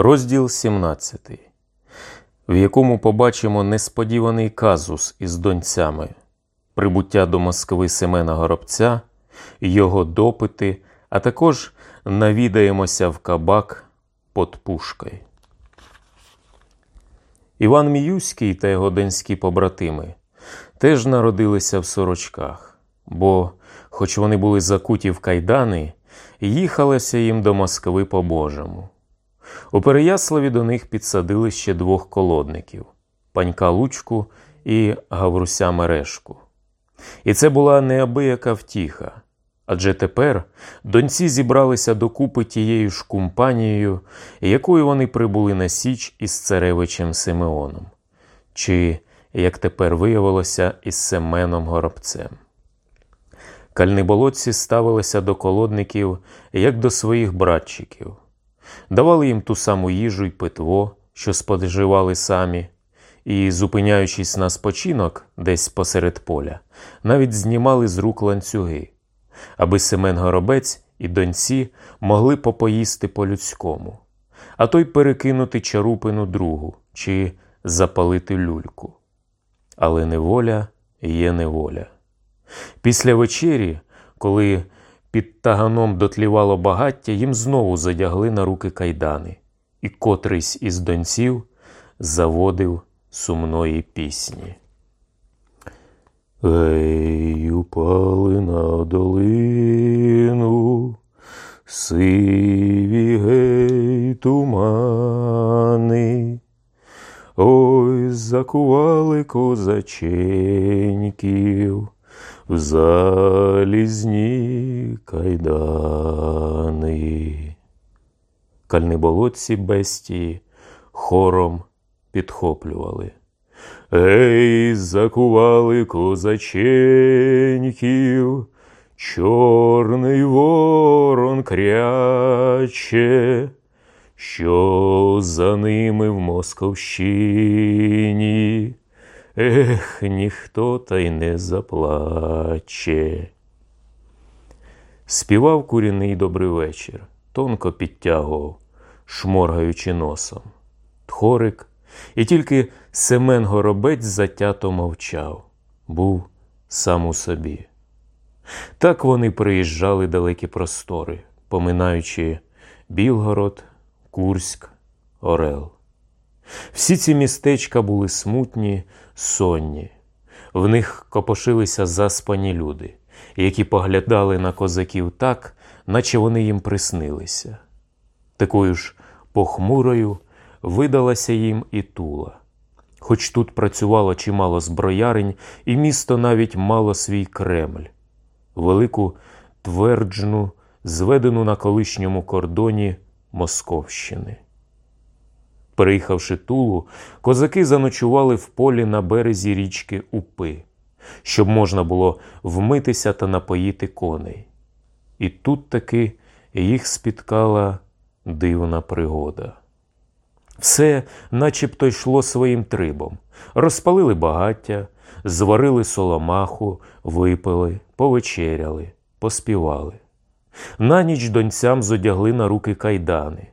Розділ 17, в якому побачимо несподіваний казус із доньцями, прибуття до Москви Семена Горобця, його допити, а також навідаємося в кабак під пушкою. Іван Міюський та його донські побратими теж народилися в сорочках, бо, хоч вони були закуті в кайдани, їхалося їм до Москви по Божому. У Переяславі до них підсадили ще двох колодників панька Лучку і Гавруся Мерешку. І це була неабияка втіха. Адже тепер доньці зібралися докупи тією ж компанією, якою вони прибули на Січ із царевичем Симеоном, чи, як тепер виявилося, із Семеном Горобцем. Кальниболотці ставилися до колодників як до своїх братчиків, давали їм ту саму їжу й питво, що споживали самі, і, зупиняючись на спочинок десь посеред поля, навіть знімали з рук ланцюги аби Семен Горобець і доньці могли попоїсти по-людському, а то й перекинути чарупину другу чи запалити люльку. Але неволя є неволя. Після вечері, коли під таганом дотлівало багаття, їм знову задягли на руки кайдани, і котрийсь із донців заводив сумної пісні. Гей, упали на долину, сиві гей тумани, ой закували козаченьків в залізні кайдани. Кальниболотці бестії хором підхоплювали. Ей, закували козаченьків, чорний ворон кряче, що за ними в Московщині, ех, ніхто та й не заплаче. Співав куряний добрий вечір, тонко підтягував, шморгаючи носом. Тхорик і тільки Семен Горобець затято мовчав, був сам у собі. Так вони приїжджали далекі простори, поминаючи Білгород, Курськ, Орел. Всі ці містечка були смутні, сонні, в них копошилися заспані люди, які поглядали на козаків так, наче вони їм приснилися. Такою ж похмурою видалася їм і тула. Хоч тут працювало чимало зброярень, і місто навіть мало свій Кремль, велику тверджну, зведену на колишньому кордоні Московщини. Переїхавши Тулу, козаки заночували в полі на березі річки Упи, щоб можна було вмитися та напоїти коней. І тут таки їх спіткала дивна пригода. Все начебто йшло своїм трибом. Розпалили багаття, зварили соломаху, випили, повечеряли, поспівали. На ніч доньцям зодягли на руки кайдани.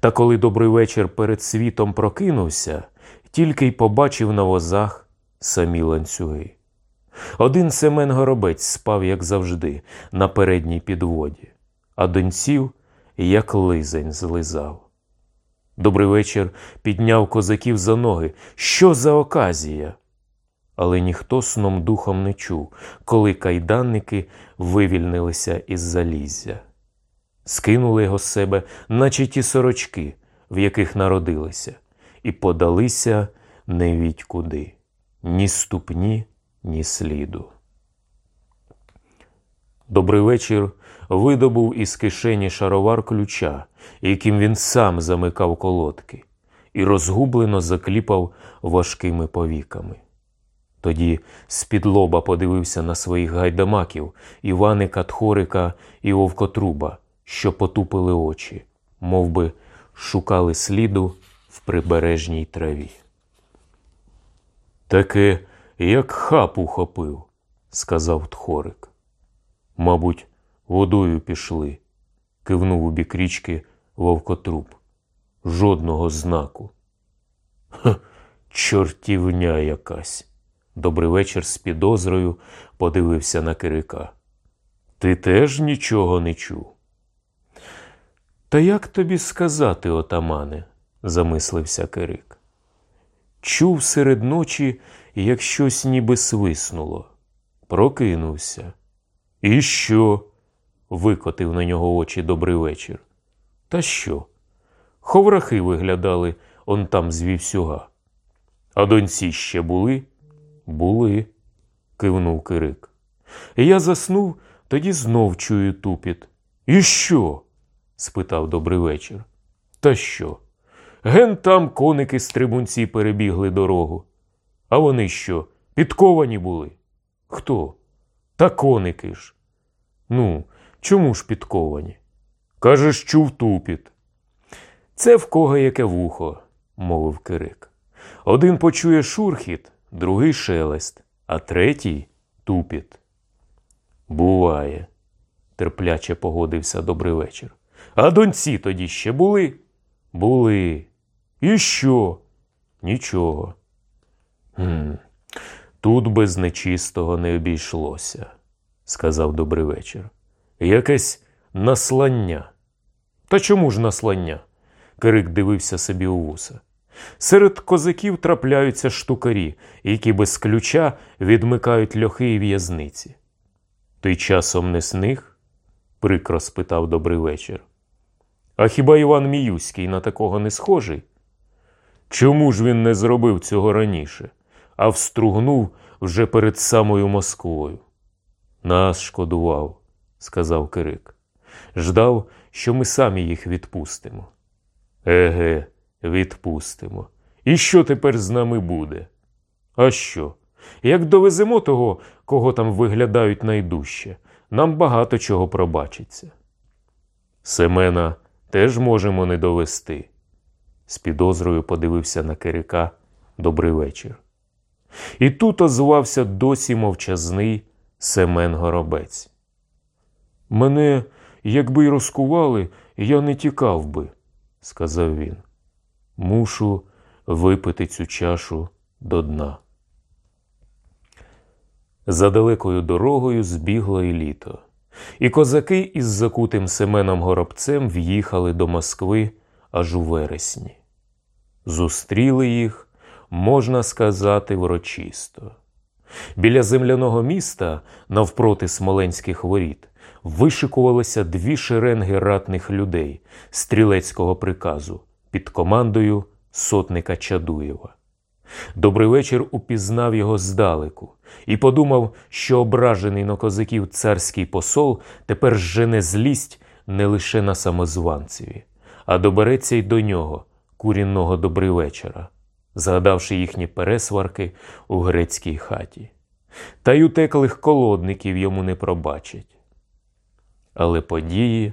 Та коли добрий вечір перед світом прокинувся, тільки й побачив на возах самі ланцюги. Один Семен Горобець спав, як завжди, на передній підводі, а доньців, як лизень, злизав. Добрий вечір підняв козаків за ноги. Що за оказія? Але ніхто сном духом не чув, коли кайданники вивільнилися із заліззя. Скинули його з себе, наче ті сорочки, в яких народилися, і подалися не відь куди ні ступні, ні сліду. Добрий вечір видобув із кишені шаровар ключа, яким він сам замикав колодки, і розгублено закліпав важкими повіками. Тоді з-під лоба подивився на своїх гайдамаків Іваника Тхорика і Вовкотруба, що потупили очі, мов би шукали сліду в прибережній траві. Таке, як хап ухопив, сказав Тхорик. Мабуть, водою пішли, кивнув у бік річки вовкотруб. жодного знаку. Чортівня якась. Добрий вечір з підозрою подивився на Кирика. Ти теж нічого не чув. Та як тобі сказати, отамане? замислився Кирик. Чув серед ночі, як щось ніби свиснуло. Прокинувся. І що? викотив на нього очі добрий вечір. Та що? Ховрахи виглядали он там звівсюга. А доньці ще були? Були, кивнув Кирик. Я заснув, тоді знов чую тупіт. І що? Спитав добрий вечір. Та що? Ген там коники стрибунці перебігли дорогу. А вони що, підковані були? Хто? Та коники ж. Ну, чому ж підковані? Кажеш, чув тупіт. Це в кого яке вухо, мовив Кирик. Один почує шурхіт, другий шелест, а третій тупіт. Буває, терпляче погодився добрий вечір. А доньці тоді ще були? Були. І що? Нічого. «Хм, Тут без нечистого не обійшлося, сказав добрий вечір. Якесь наслання. Та чому ж наслання? Кирик дивився собі у вуса. Серед козаків трапляються штукарі, які без ключа відмикають льохи і в'язниці. Ти часом не сних? прикро спитав добрий вечір. А хіба Іван Міюський на такого не схожий? Чому ж він не зробив цього раніше, а встругнув вже перед самою Москвою? Нас шкодував, сказав Кирик. Ждав, що ми самі їх відпустимо. Еге, відпустимо. І що тепер з нами буде? А що? Як довеземо того, кого там виглядають найдужче, нам багато чого пробачиться. Семена теж можемо не довести. З підозрою подивився на Кирика добрий вечір. І тут озвався досі мовчазний Семен Горобець. Мене, якби й розкували, я не тікав би, сказав він. Мушу випити цю чашу до дна. За далекою дорогою збігло і літо, і козаки із закутим Семеном Горобцем в'їхали до Москви аж у вересні. Зустріли їх, можна сказати, врочисто. Біля земляного міста, навпроти смоленських воріт, вишикувалися дві шеренги ратних людей стрілецького приказу під командою сотника Чадуєва. Добрий вечір упізнав його здалеку і подумав, що ображений на козаків царський посол тепер жене злість не лише на самозванцеві, а добереться й до нього, курінного добривечора, згадавши їхні пересварки у грецькій хаті. Та й утеклих колодників йому не пробачать. Але події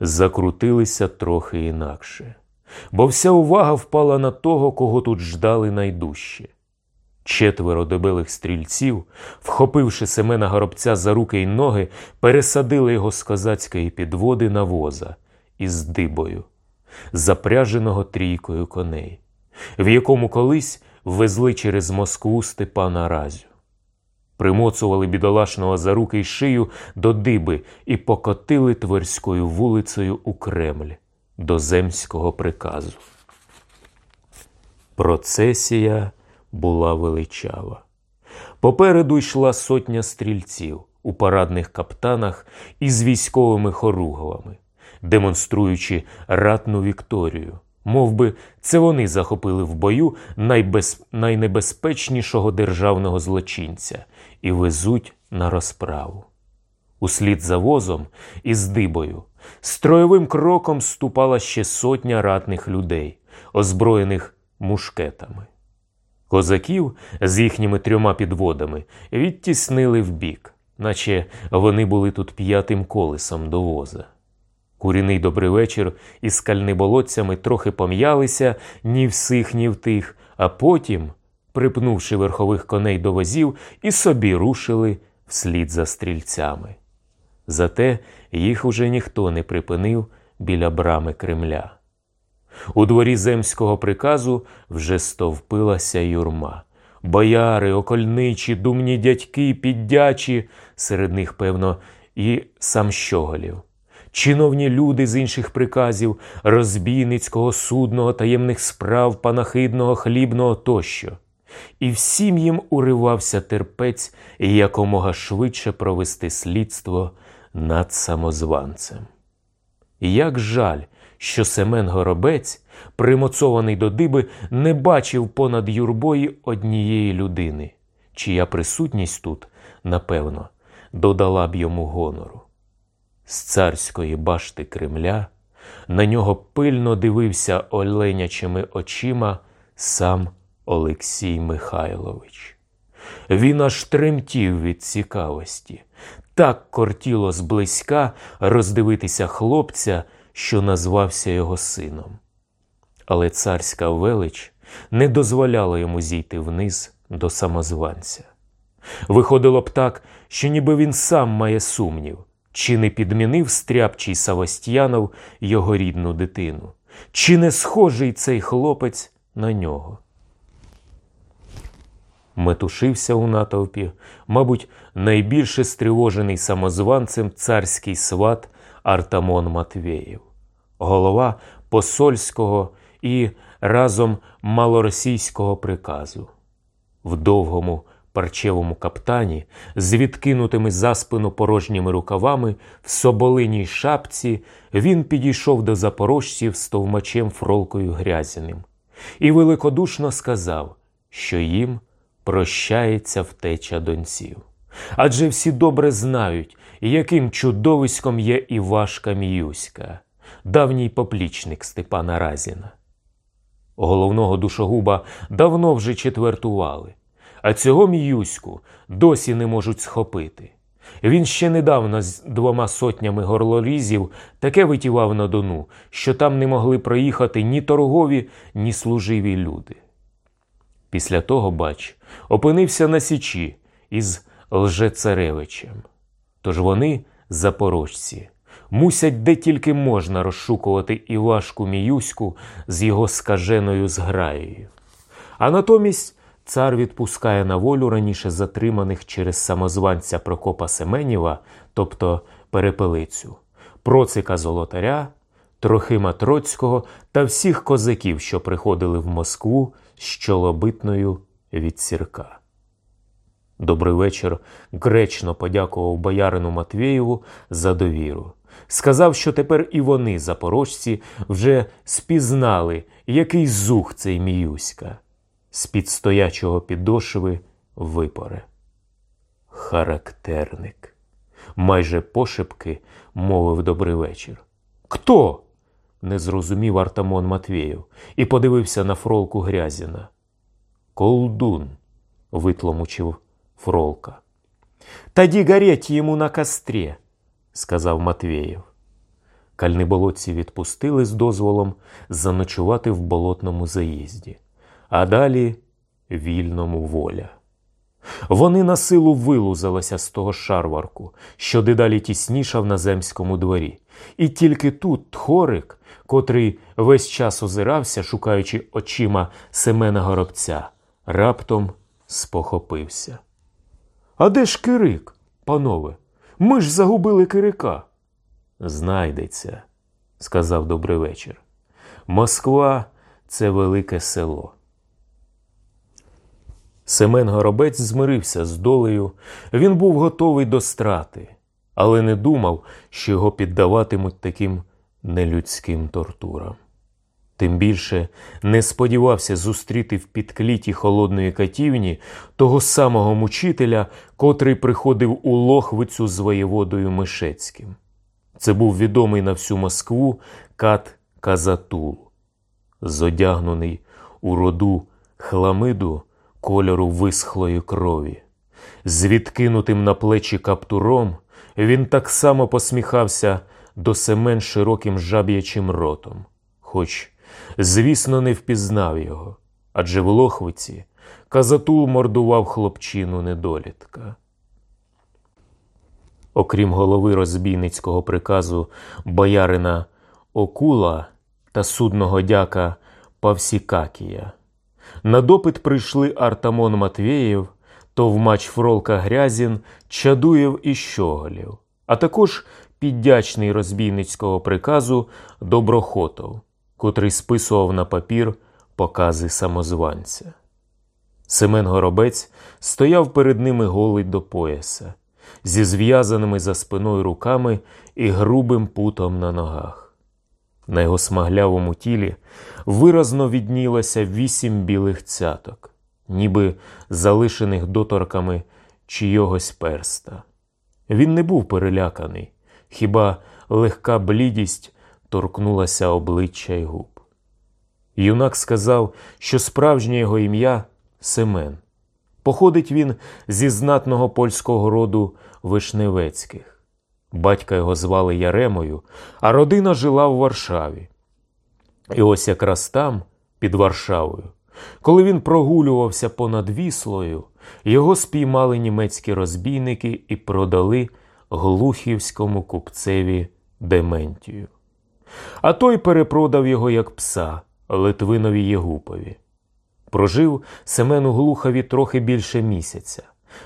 закрутилися трохи інакше бо вся увага впала на того, кого тут ждали найдужче. Четверо дебелих стрільців, вхопивши Семена Горобця за руки й ноги, пересадили його з козацької підводи на воза із дибою, запряженого трійкою коней, в якому колись везли через Москву Степана Разю. Примоцували бідолашного за руки й шию до диби і покотили Тверською вулицею у Кремль до земського приказу. Процесія була величава. Попереду йшла сотня стрільців у парадних каптанах із військовими хоругвами, демонструючи ратну вікторію. Мов би, це вони захопили в бою найбез... найнебезпечнішого державного злочинця і везуть на розправу. Услід за возом із дибою Строєвим кроком ступала ще сотня ратних людей, озброєних мушкетами. Козаків з їхніми трьома підводами відтіснили вбік, наче вони були тут п'ятим колесом до воза. Куріний добрий вечір із скальниболотцями трохи пом'ялися ні в сих, ні в тих, а потім, припнувши верхових коней до возів, і собі рушили вслід за стрільцями. Зате їх уже ніхто не припинив біля брами Кремля. У дворі земського приказу вже стовпилася юрма. Бояри, окольничі, думні дядьки, піддячі, серед них, певно, і сам щоголів. Чиновні люди з інших приказів, розбійницького, судного, таємних справ, панахидного, хлібного тощо. І всім їм уривався терпець якомога швидше провести слідство над самозванцем. І як жаль, що Семен Горобець, примоцований до диби, не бачив понад юрбою однієї людини, чия присутність тут, напевно, додала б йому гонору. З царської башти Кремля на нього пильно дивився оленячими очима сам Олексій Михайлович. Він аж тремтів від цікавості, так кортіло зблизька роздивитися хлопця, що назвався його сином. Але царська велич не дозволяла йому зійти вниз до самозванця. Виходило б так, що ніби він сам має сумнів, чи не підмінив стряпчий Савостьянов його рідну дитину, чи не схожий цей хлопець на нього. Метушився у натовпі, мабуть, найбільше стривожений самозванцем царський сват Артамон Матвєєв, голова посольського і разом малоросійського приказу. В довгому парчевому каптані з відкинутими за спину порожніми рукавами в соболиній шапці він підійшов до запорожців з товмачем Фролкою Грязіним і великодушно сказав, що їм прощається втеча донців. Адже всі добре знають, яким чудовиськом є Івашка Міюська, давній поплічник Степана Разіна. Головного душогуба давно вже четвертували, а цього міюську досі не можуть схопити. Він ще недавно з двома сотнями горлорізів таке витівав на дону, що там не могли проїхати ні торгові, ні служиві люди. Після того, бач, опинився на січі із Лжецаревичем. Тож вони, запорожці, мусять де тільки можна розшукувати Івашку Міюську з його скаженою зграєю. А натомість цар відпускає на волю раніше затриманих через самозванця Прокопа Семенєва, тобто перепелицю, процика Золотаря, Трохима Троцького та всіх козаків, що приходили в Москву з чолобитною від сірка. Добрий вечір гречно подякував боярину Матвєєву за довіру. Сказав, що тепер і вони, запорожці, вже спізнали, який зух цей міюська. З під стоячого підошви випоре. Характерник. Майже пошепки мовив добрий вечір. Хто? Не зрозумів Артамон Матвєєв і подивився на фролку Грязіна. Колдун, витломучив фролка. Тоді гореть йому на кострі, сказав Матвєєв. Кальниболотці відпустили з дозволом заночувати в болотному заїзді, а далі вільному воля. Вони на силу вилузалися з того шарварку, що дедалі тіснішав на земському дворі, і тільки тут Тхорик, котрий весь час озирався, шукаючи очима Семена Горобця, раптом спохопився. А де ж Кирик, панове? Ми ж загубили Кирика. Знайдеться, сказав добрий вечір. Москва це велике село. Семен Горобець змирився з долею, він був готовий до страти, але не думав, що його піддаватимуть таким нелюдським тортурам. Тим більше не сподівався зустріти в підкліті холодної катівні того самого мучителя, котрий приходив у Лохвицю з воєводою Мишецьким. Це був відомий на всю Москву кат Казатул, зодягнений у роду хламиду кольору висхлої крові. З відкинутим на плечі каптуром він так само посміхався до Семен широким жаб'ячим ротом, хоч, звісно, не впізнав його, адже в Лохвиці Казатул мордував хлопчину недолітка. Окрім голови розбійницького приказу боярина Окула, та судного дяка Павсікакія. На допит прийшли Артамон Матвєєв, Товмач Фролка Грязін, Чадуєв і Щоголів, а також піддячний розбійницького приказу Доброхотов, котрий списував на папір покази самозванця. Семен Горобець стояв перед ними голий до пояса, зі зв'язаними за спиною руками і грубим путом на ногах. На його смаглявому тілі виразно віднілося вісім білих цяток, ніби залишених доторками чийогось перста. Він не був переляканий, хіба легка блідість торкнулася обличчя й губ. Юнак сказав, що справжнє його ім'я Семен. Походить він зі знатного польського роду Вишневецьких. Батька його звали Яремою, а родина жила в Варшаві. І ось якраз там, під Варшавою, коли він прогулювався понад віслою, його спіймали німецькі розбійники і продали глухівському купцеві Дементію. А той перепродав його як пса Литвинові Єгупові. Прожив Семен у Глухові трохи більше місяця,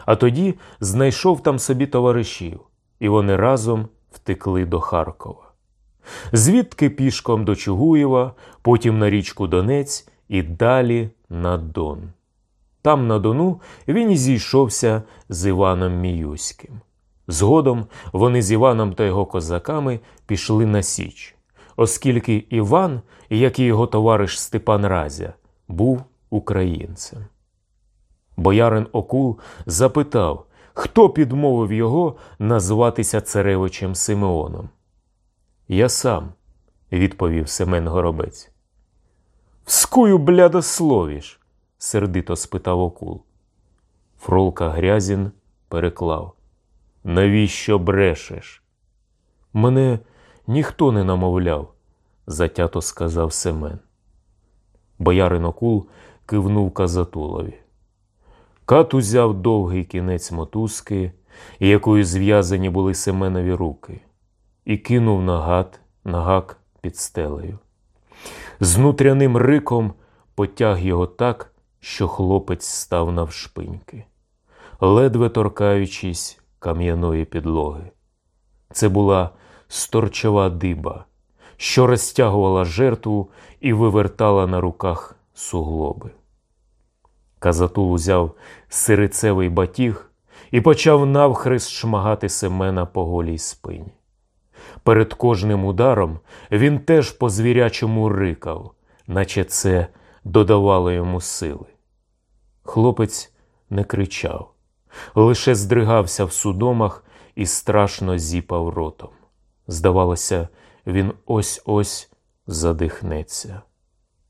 а тоді знайшов там собі товаришів, і вони разом втекли до Харкова. Звідки пішком до Чугуєва, потім на річку Донець і далі на Дон. Там на Дону він і зійшовся з Іваном Міюським. Згодом вони з Іваном та його козаками пішли на Січ, оскільки Іван, як і його товариш Степан Разя, був українцем. Боярин Окул запитав, хто підмовив його назватися царевичем Симеоном. Я сам, відповів Семен Горобець. Вскую, бляда, словіш? сердито спитав Окул. Фролка Грязін переклав. Навіщо брешеш? Мене ніхто не намовляв, затято сказав Семен. Боярин Окул кивнув Казатулові. Кат узяв довгий кінець мотузки, якою зв'язані були Семенові руки, і кинув на гад, на гак під стелею. З нутряним риком потяг його так, що хлопець став навшпиньки, ледве торкаючись кам'яної підлоги. Це була сторчова диба, що розтягувала жертву і вивертала на руках суглоби. Казатул узяв сирицевий батіг і почав навхрест шмагати Семена по голій спині. Перед кожним ударом він теж по звірячому рикав, наче це додавало йому сили. Хлопець не кричав, лише здригався в судомах і страшно зіпав ротом. Здавалося, він ось ось задихнеться.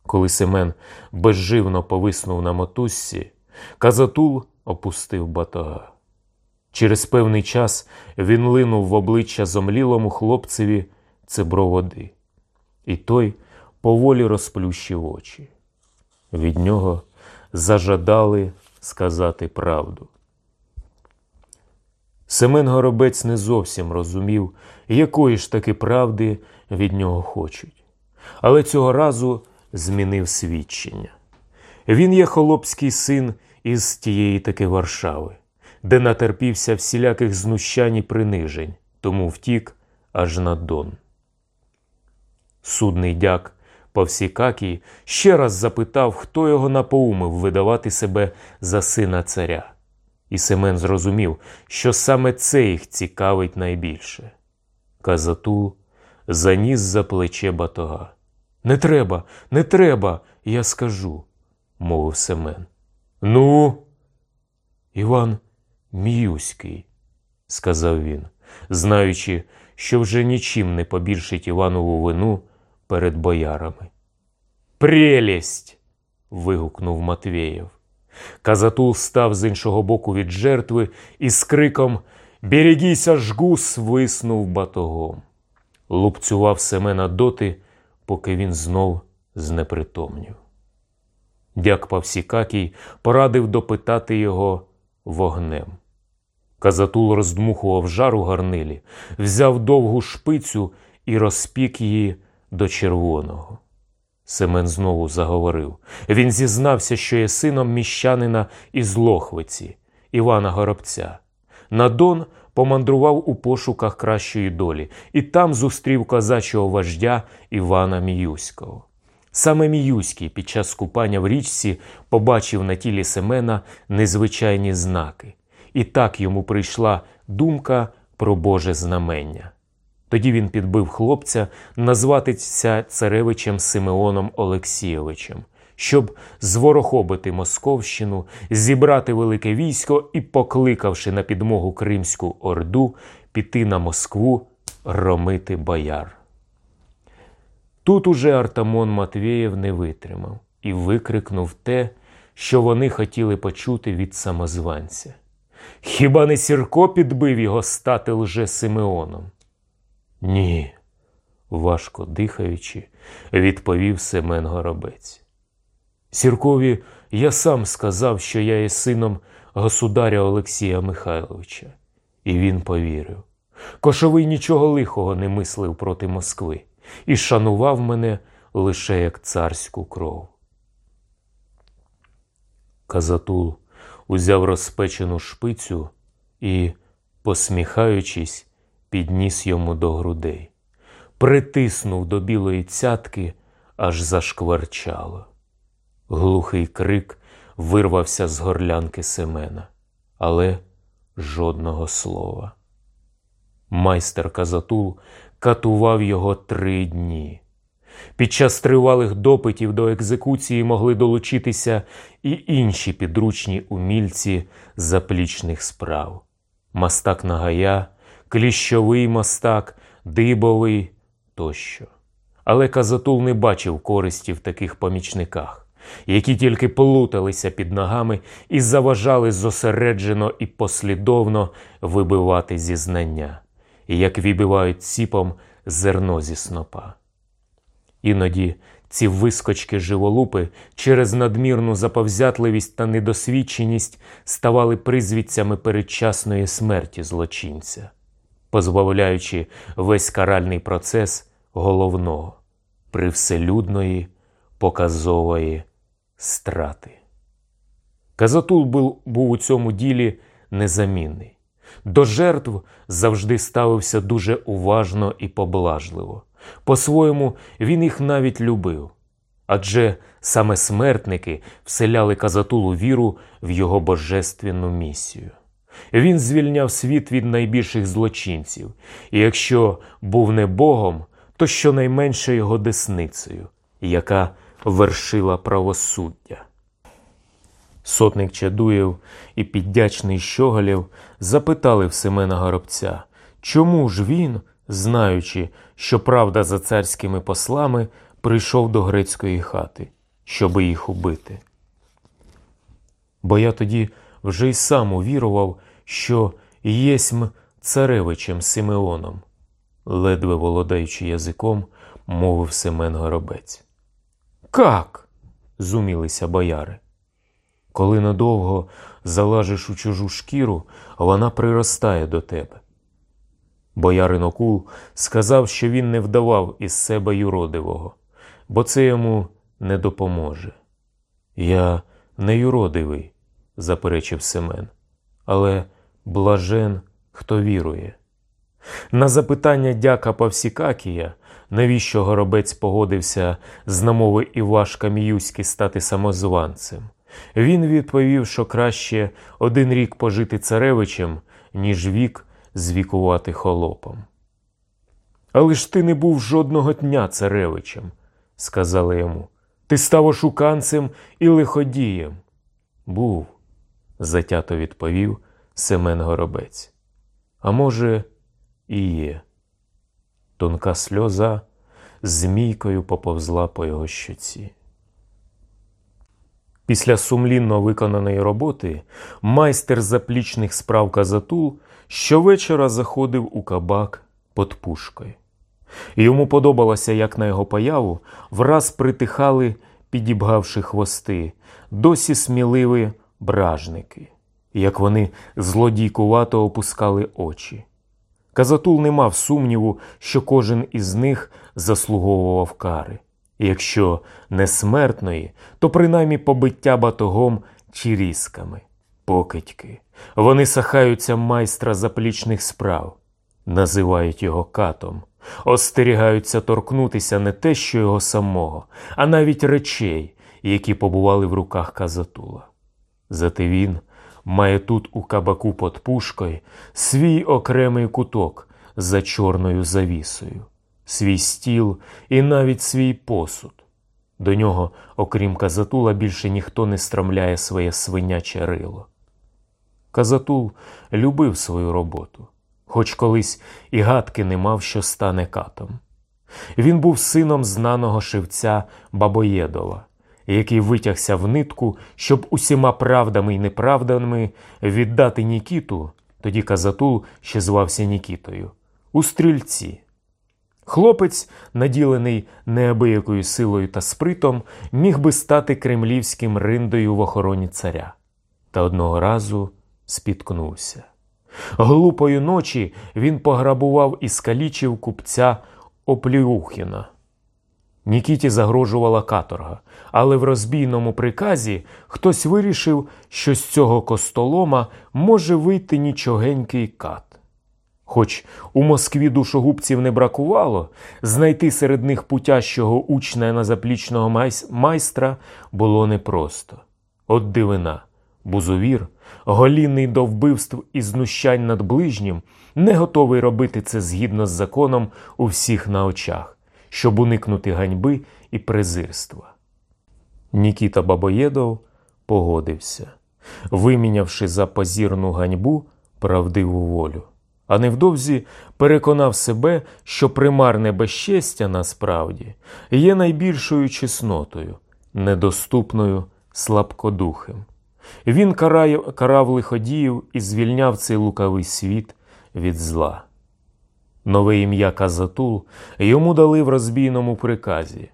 Коли Семен безживно повиснув на мотузці, Казатул опустив батога. Через певний час він линув в обличчя зомлілому хлопцеві цебро води, і той поволі розплющив очі. Від нього зажадали сказати правду. Семен Горобець не зовсім розумів, якої ж таки правди від нього хочуть, але цього разу змінив свідчення. Він є холопський син із тієї таки Варшави, де натерпівся всіляких знущань і принижень, тому втік аж на Дон. Судний дяк Павсікакій ще раз запитав, хто його напоумив видавати себе за сина царя. І Семен зрозумів, що саме це їх цікавить найбільше. Казатул заніс за плече батога. Не треба, не треба, я скажу, мовив Семен. Ну, Іван Міюський, сказав він, знаючи, що вже нічим не побільшить Іванову вину перед боярами. Прелість. вигукнув Матвєєв. Казатул став з іншого боку від жертви і з криком Берегіся жгу свиснув батогом. Лупцював Семена доти, поки він знов знепритомнів. Дяк Павсікакій порадив допитати його вогнем. Казатул роздмухував жар у гарнилі, взяв довгу шпицю і розпік її до червоного. Семен знову заговорив. Він зізнався, що є сином міщанина із Лохвиці, Івана Горобця. На Дон помандрував у пошуках кращої долі і там зустрів козачого вождя Івана Міюського. Саме Міюський під час купання в річці побачив на тілі Семена незвичайні знаки, і так йому прийшла думка про Боже знамення. Тоді він підбив хлопця назватися царевичем Симеоном Олексійовичем, щоб зворохобити Московщину, зібрати велике військо і, покликавши на підмогу Кримську Орду, піти на Москву громити бояр. Тут уже Артамон Матвєєв не витримав і викрикнув те, що вони хотіли почути від самозванця. Хіба не Сірко підбив його стати лже Симеоном? Ні, важко дихаючи, відповів Семен Горобець. Сіркові я сам сказав, що я є сином государя Олексія Михайловича, і він повірив. Кошовий нічого лихого не мислив проти Москви і шанував мене лише як царську кров. Казатул узяв розпечену шпицю і, посміхаючись, підніс йому до грудей, притиснув до білої цятки, аж зашкварчало. Глухий крик вирвався з горлянки Семена, але жодного слова. Майстер Казатул катував його три дні. Під час тривалих допитів до екзекуції могли долучитися і інші підручні умільці заплічних справ: мастак Нагая, кліщовий мастак, дибовий тощо. Але Казатул не бачив користі в таких помічниках, які тільки плуталися під ногами і заважали зосереджено і послідовно вибивати зізнання, як вибивають ціпом зерно зі снопа. Іноді ці вискочки живолупи через надмірну заповзятливість та недосвідченість ставали призвідцями передчасної смерті злочинця, позбавляючи весь каральний процес головного, привселюдної, показової страти. Казатул був, був у цьому ділі незамінний. До жертв завжди ставився дуже уважно і поблажливо. По-своєму, він їх навіть любив. Адже саме смертники вселяли Казатулу віру в його божественну місію. Він звільняв світ від найбільших злочинців, і якщо був не Богом, то щонайменше його десницею, яка вершила правосуддя. Сотник Чадуєв і піддячний Щоголєв запитали в Семена Горобця, чому ж він, знаючи, що правда за царськими послами, прийшов до грецької хати, щоби їх убити. Бо я тоді вже й сам увірував, що єсмь царевичем Симеоном, ледве володаючи язиком, мовив Семен Горобець. Как? зумілися бояри. Коли надовго залажиш у чужу шкіру, вона приростає до тебе. Боярин Окул сказав, що він не вдавав із себе юродивого, бо це йому не допоможе. Я не юродивий, заперечив Семен, але блажен, хто вірує. На запитання дяка Павсікакія, навіщо горобець погодився з намови Івашка Міюськи стати самозванцем, він відповів, що краще один рік пожити царевичем, ніж вік звікувати холопом. Але ж ти не був жодного дня царевичем, сказали йому. Ти став ошуканцем і лиходієм. Був, затято відповів Семен Горобець. А може, і є. Тонка сльоза змійкою поповзла по його щоці. Після сумлінно виконаної роботи майстер заплічних справ Казатул щовечора заходив у кабак під пушкою. Йому подобалося, як на його появу враз притихали, підібгавши хвости, досі сміливі бражники, як вони злодійкувато опускали очі. Казатул не мав сумніву, що кожен із них заслуговував кари, якщо не смертної, то принаймні побиття батогом чи різками, покидьки. Вони сахаються майстра заплічних справ, називають його катом, остерігаються торкнутися не те, що його самого, а навіть речей, які побували в руках Казатула. Зате він має тут у кабаку під пушкою свій окремий куток за чорною завісою, свій стіл і навіть свій посуд. До нього, окрім Казатула, більше ніхто не стромляє своє свиняче рило. Казатул любив свою роботу, хоч колись і гадки не мав, що стане катом. Він був сином знаного шивця Бабоєдова, який витягся в нитку, щоб усіма правдами і неправдами віддати Нікіту, тоді Казатул ще звався Нікітою, у стрільці. Хлопець, наділений неабиякою силою та спритом, міг би стати кремлівським риндою в охороні царя. Та одного разу спіткнувся. Глупої ночі він пограбував і скалічив купця Опліухіна. Нікіті загрожувала каторга, але в розбійному приказі хтось вирішив, що з цього костолома може вийти нічогенький кат. Хоч у Москві душогубців не бракувало, знайти серед них путящого учня на заплічного майстра було непросто. От дивина, бузовір, голінний до вбивств і знущань над ближнім, не готовий робити це згідно з законом у всіх на очах, щоб уникнути ганьби і презирства. Нікіта Бабоєдов погодився, вимінявши за позірну ганьбу правдиву волю а невдовзі переконав себе, що примарне безчестя насправді є найбільшою чеснотою, недоступною слабкодухим. Він карав, карав лиходіїв і звільняв цей лукавий світ від зла. Нове ім'я Казатул йому дали в розбійному приказі.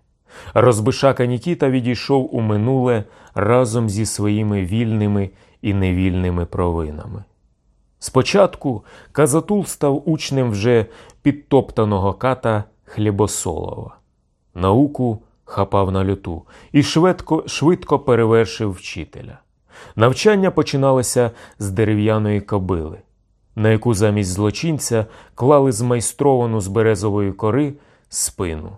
Розбишака Нікіта відійшов у минуле разом зі своїми вільними і невільними провинами. Спочатку Казатул став учнем вже підтоптаного ката Хлібосолова. Науку хапав на люту і швидко, швидко перевершив вчителя. Навчання починалося з дерев'яної кобили, на яку замість злочинця клали змайстровану з березової кори спину.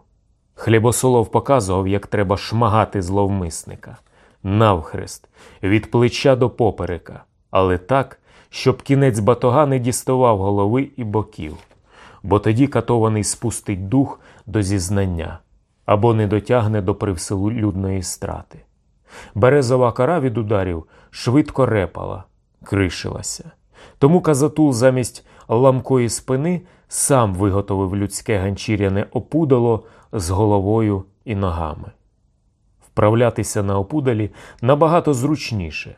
Хлібосолов показував, як треба шмагати зловмисника навхрест, від плеча до поперека, але так, щоб кінець батога не діставав голови і боків, бо тоді катований спустить дух до зізнання або не дотягне до привселюдної страти. Березова кора від ударів швидко репала, кришилася. Тому Казатул замість ламкої спини сам виготовив людське ганчіряне опудало з головою і ногами. Вправлятися на опудалі набагато зручніше.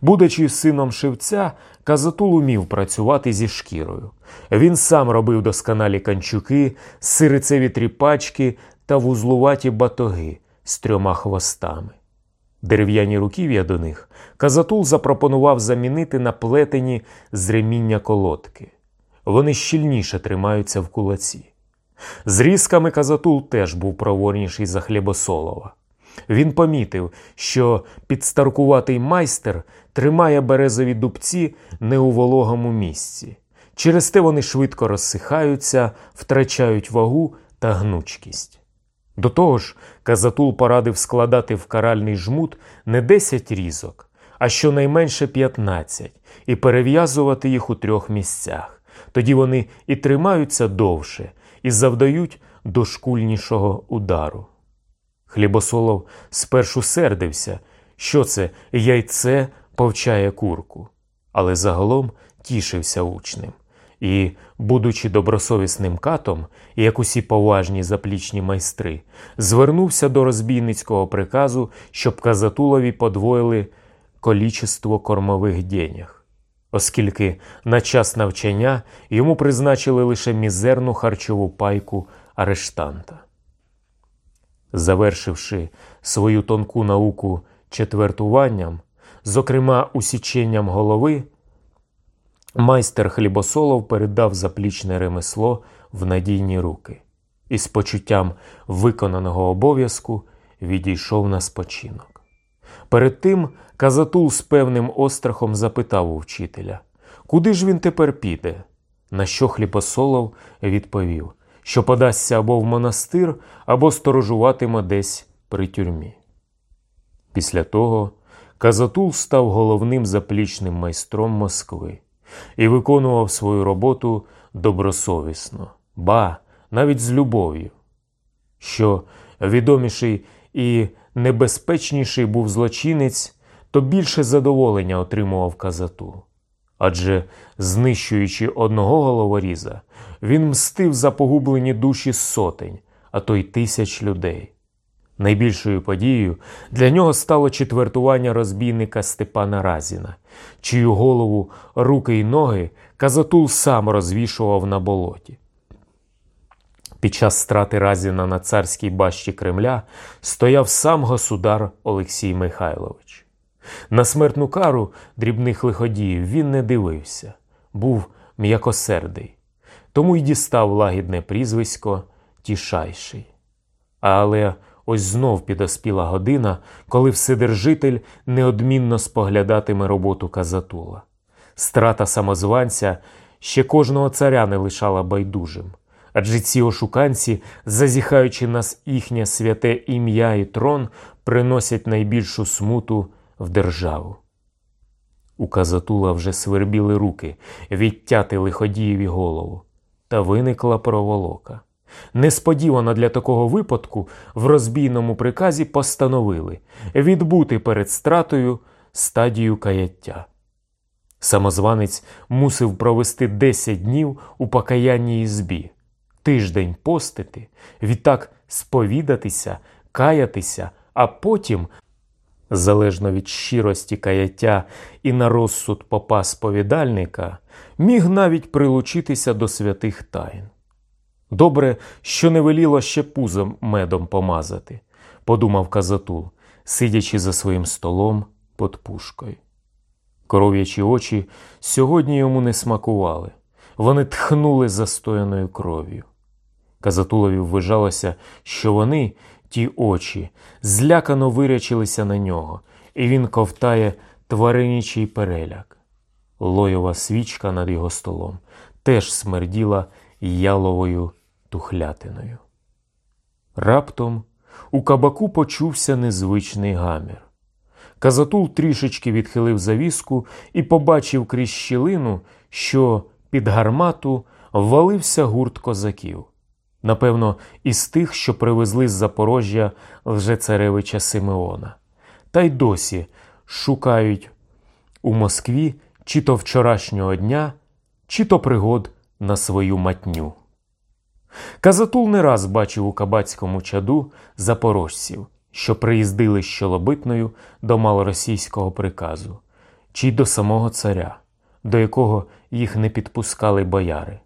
Будучи сином шивця, Казатул умів працювати зі шкірою. Він сам робив досконалі канчуки, сирицеві тріпачки та вузлуваті батоги з трьома хвостами. Дерев'яні руків'я до них Казатул запропонував замінити на плетені з реміння колодки. Вони щільніше тримаються в кулаці. З різками Казатул теж був проворніший за Хлібосолова. Він помітив, що підстаркуватий майстер тримає березові дубці не у вологому місці. Через те вони швидко розсихаються, втрачають вагу та гнучкість. До того ж, Казатул порадив складати в каральний жмут не 10 різок, а щонайменше 15, і перев'язувати їх у трьох місцях. Тоді вони і тримаються довше, і завдають дошкульнішого удару. Хлібосолов спершу сердився, що це яйце повчає курку, але загалом тішився учнем і, будучи добросовісним катом, як усі поважні заплічні майстри, звернувся до розбійницького приказу, щоб Казатулові подвоїли колічество кормових денег, оскільки на час навчання йому призначили лише мізерну харчову пайку арештанта. Завершивши свою тонку науку четвертуванням, зокрема усіченням голови, майстер хлібосолов передав заплічне ремесло в надійні руки. і з почуттям виконаного обов'язку відійшов на спочинок. Перед тим Казатул з певним острахом запитав у вчителя, куди ж він тепер піде? На що хліпосолов відповів, що подасться або в монастир, або сторожуватиме десь при тюрмі. Після того Казатул став головним заплічним майстром Москви і виконував свою роботу добросовісно, ба, навіть з любов'ю. Що відоміший і небезпечніший був злочинець, то більше задоволення отримував Казатул. Адже, знищуючи одного головоріза, він мстив за погублені душі сотень, а то й тисяч людей. Найбільшою подією для нього стало четвертування розбійника Степана Разіна, чию голову, руки й ноги Казатул сам розвішував на болоті. Під час страти Разіна на царській бащі Кремля стояв сам государ Олексій Михайлович. На смертну кару дрібних лиходіїв він не дивився, був м'якосердий, тому й дістав лагідне прізвисько Тішайший. Але ось знов підоспіла година, коли Вседержитель неодмінно споглядатиме роботу Казатула. Страта самозванця ще кожного царя не лишала байдужим. Адже ці ошуканці, зазіхаючи на їхнє святе ім'я і трон, приносять найбільшу смуту в державу. У Казатула вже свербіли руки відтяти лиходієві голову, та виникла проволока. Несподівано для такого випадку в розбійному приказі постановили відбути перед стратою стадію каяття. Самозванець мусив провести 10 днів у покаянній ізбі, тиждень постити, відтак сповідатися, каятися, а потім залежно від щирості каяття і на розсуд попа сповідальника, міг навіть прилучитися до святих тайн. Добре, що не веліло ще пузом медом помазати, подумав Казатул, сидячи за своїм столом під пушкою. Коров'ячі очі сьогодні йому не смакували, вони тхнули застояною кров'ю. Казатулові вважалося, що вони ті очі злякано вирячилися на нього, і він ковтає тваринічий переляк. Лойова свічка над його столом теж смерділа яловою тухлятиною. Раптом у кабаку почувся незвичний гамір. Казатул трішечки відхилив завіску і побачив крізь щілину, що під гармату ввалився гурт козаків напевно, із тих, що привезли з Запорожжя лжецаревича Симеона, та й досі шукають у Москві чи то вчорашнього дня, чи то пригод на свою матню. Казатул не раз бачив у кабацькому чаду запорожців, що приїздили з Щолобитною до малоросійського приказу, чи до самого царя, до якого їх не підпускали бояри.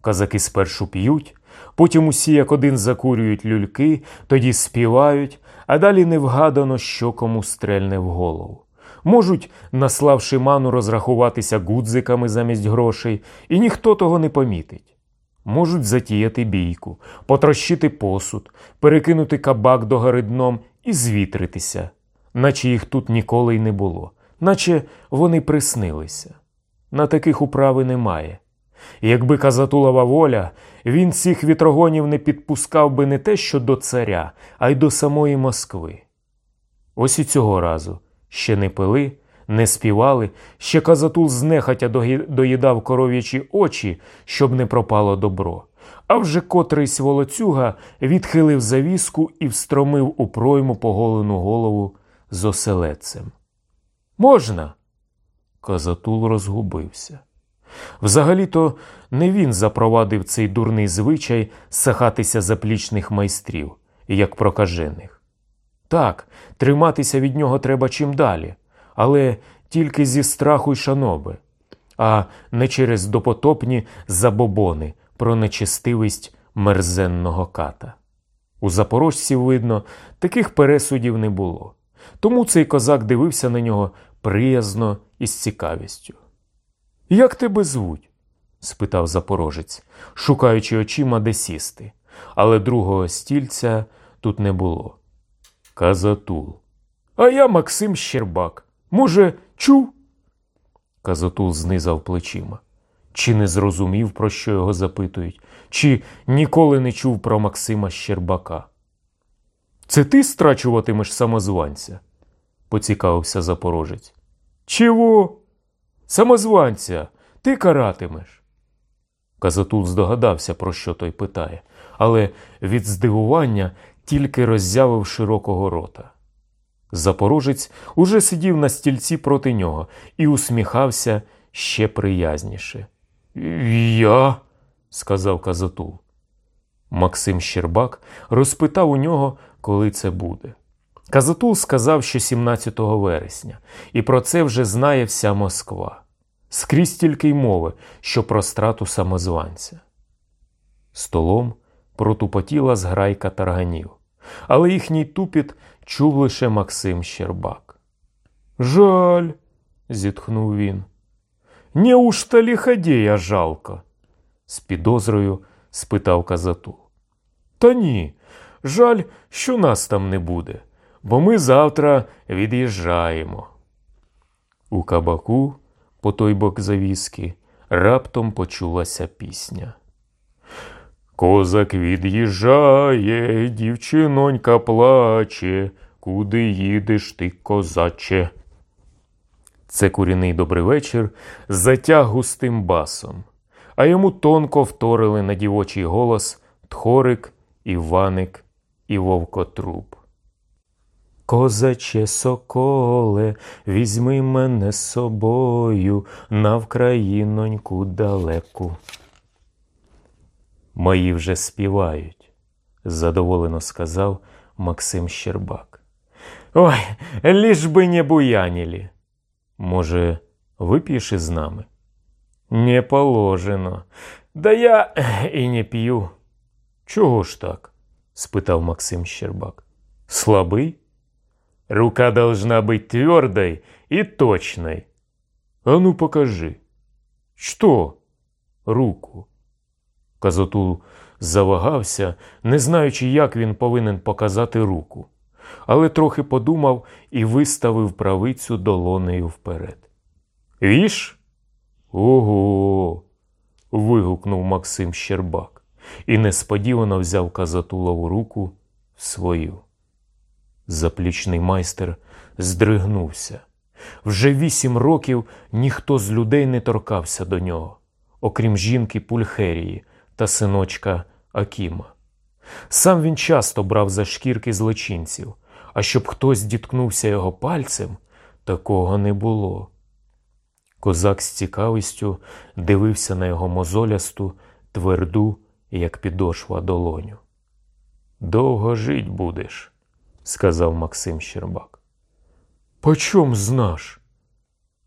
Казаки спершу п'ють, Потім усі як один закурюють люльки, тоді співають, а далі невгадано, що кому стрельне в голову. Можуть, наславши ману, розрахуватися гудзиками замість грошей, і ніхто того не помітить. Можуть затіяти бійку, потрощити посуд, перекинути кабак до дном і звітритися, наче їх тут ніколи й не було, наче вони приснилися. На таких управи немає. Якби Казатулова воля, він цих вітрогонів не підпускав би не те що до царя, а й до самої Москви. Ось і цього разу ще не пили, не співали, ще Казатул знехатя доїдав коров'ячі очі, щоб не пропало добро. А вже котрийсь волоцюга відхилив завіску і встромив у пройму поголену голову з оселедцем. Можна? Казатул розгубився. Взагалі-то не він запровадив цей дурний звичай сахатися заплічних майстрів, як прокажених. Так, триматися від нього треба чим далі, але тільки зі страху й шаноби, а не через допотопні забобони про нечестивість мерзенного ката. У запорожців, видно, таких пересудів не було, тому цей козак дивився на нього приязно і з цікавістю. Як тебе звуть? спитав запорожець, шукаючи очима, де сісти. але другого стільця тут не було. Казатул. А я Максим Щербак. Може, чув? Казатул знизав плечима. Чи не зрозумів, про що його запитують, чи ніколи не чув про Максима Щербака. Це ти страчуватимеш самозванця? поцікавився запорожець. Чого? Самозванця, ти каратимеш. Казатул здогадався, про що той питає, але від здивування тільки роззявив широкого рота. Запорожець уже сидів на стільці проти нього і усміхався ще приязніше. Я, сказав Казатул. Максим Щербак розпитав у нього, коли це буде. Казатул сказав, що 17 вересня, і про це вже знає вся Москва. Скрізь тільки й мови, що про страту самозванця. Столом протупотіла зграйка тарганів, але їхній тупіт чув лише Максим Щербак. Жаль, зітхнув він. Неужто лиходея жалко? з підозрою спитав Казатул. Та ні, жаль, що нас там не буде, бо ми завтра від'їжджаємо. У кабаку, по той бок завіски, раптом почулася пісня. Козак від'їжджає, дівчинонька плаче, куди їдеш ти, козаче? Це куріний добрий вечір затяг густим басом, а йому тонко вторили на дівочий голос Тхорик, Іваник і Вовкотруб. Козаче соколе, візьми мене з собою на Вкраїноньку далеку. Мої вже співають, задоволено сказав Максим Щербак. Ой, ліж би не буянілі. Може, вип'єш із нами? Не положено. Да я і не п'ю. Чого ж так? спитав Максим Щербак. Слабий? Рука должна быть твердой и точной. А ну покажи. Что? Руку. Казотул завагався, не знаючи, як він повинен показати руку, але трохи подумав і виставив правицю долонею вперед. Віш? Ого. вигукнув Максим Щербак і несподівано взяв Казатулову руку свою. Заплічний майстер здригнувся. Вже вісім років ніхто з людей не торкався до нього, окрім жінки Пульхерії та синочка Акіма. Сам він часто брав за шкірки злочинців, а щоб хтось діткнувся його пальцем, такого не було. Козак з цікавістю дивився на його мозолясту, тверду, як підошва долоню. Довго жить будеш, сказав Максим Щербак. Почом знаш?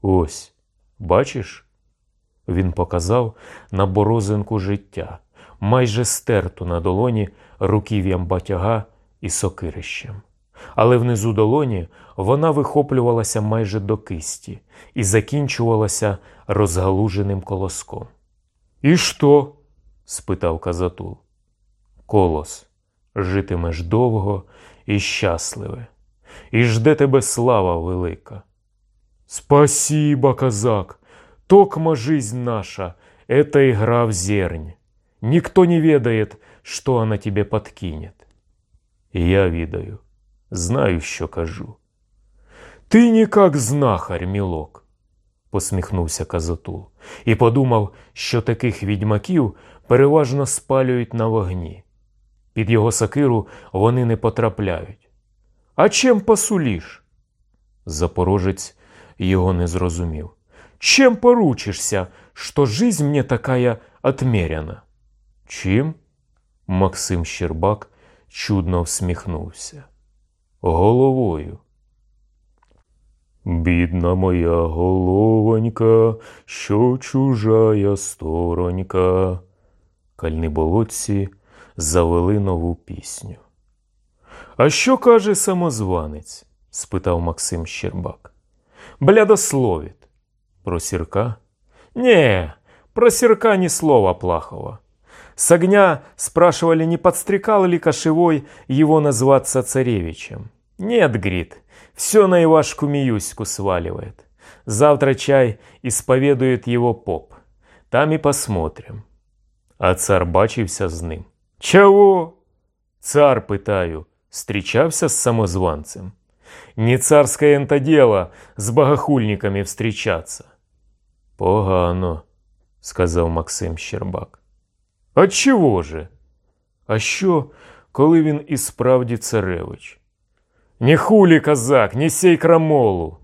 Ось, бачиш? Він показав на борозинку життя, майже стерту на долоні руків'ям батяга і сокирищем. Але внизу долоні вона вихоплювалася майже до кисті і закінчувалася розгалуженим колоском. І що? спитав Казатул. Колос, житимеш довго і щасливе, і жде тебе слава велика. Спасибо, казак, токма жизнь наша, это игра в зернь. Никто не ведает, что она тебе подкинет. Я відаю, знаю, що кажу. Ти не как знахар, мілок, посміхнувся Казатул, і подумав, що таких відьмаків переважно спалюють на вогні. Під його сакиру вони не потрапляють. А чим посуліш? Запорожець його не зрозумів. Чем поручишься, что жизнь мне такая отмеряна? Чим? Максим Щербак чудно всміхнувся. Головою. Бідна моя головонька, що чужая сторонька. Кальни болотці завели нову пісню. А що каже самозванець? спитав Максим Щербак. Блядословит. Про сірка? Нє, про сірка ні слова плахова. С огня спрашивали, не подстрекал ли Кошевой его назваться царевичем. Нет, грит, все на Ивашку Миюську сваливает. Завтра чай исповедует его поп. Там и посмотрим. А цар бачився з ним. Чого? Цар, питаю, встречався з самозванцем. Не царское это дело з богохульниками встречаться. Погано, сказав Максим Щербак. А чого же? А що, коли він і справді царевич? Не хулі, козак, не сей крамолу.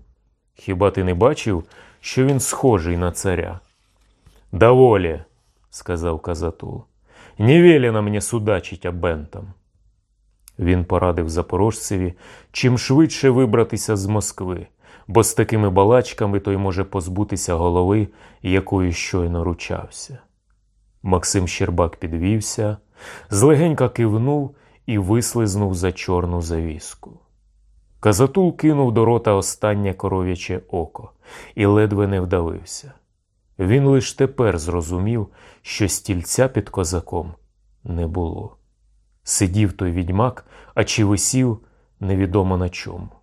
Хіба ти не бачив, що він схожий на царя? Доволі, сказав Казатул. Не велено мені судачить абентам. Він порадив запорожцеві чим швидше вибратися з Москви, бо з такими балачками той може позбутися голови, якою щойно ручався. Максим Щербак підвівся, злегенька кивнув і вислизнув за чорну завіску. Казатул кинув до рота останнє коров'яче око і ледве не вдавився. Він лиш тепер зрозумів, що стільця під козаком не було. Сидів той відьмак, а чи висів невідомо на чому.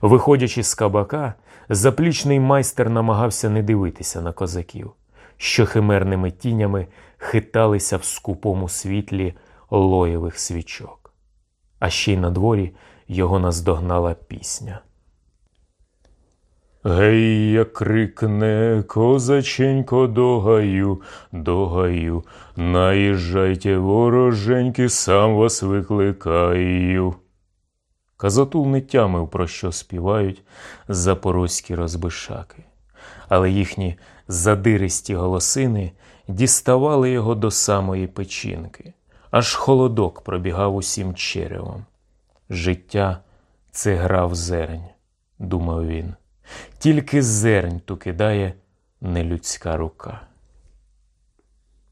Виходячи з кабака, заплічний майстер намагався не дивитися на козаків, що химерними тінями хиталися в скупому світлі лоєвих свічок. А ще й на дворі його наздогнала пісня. Гей, як крикне козаченько до гаю, до гаю, наїжджайте, вороженьки, сам вас викликаю. Казатул не тямив, про що співають запорозькі розбишаки, але їхні задиристі голосини діставали його до самої печінки, аж холодок пробігав усім черевом. Життя це гра в зерень, думав він. Тільки зернь ту кидає нелюдська рука.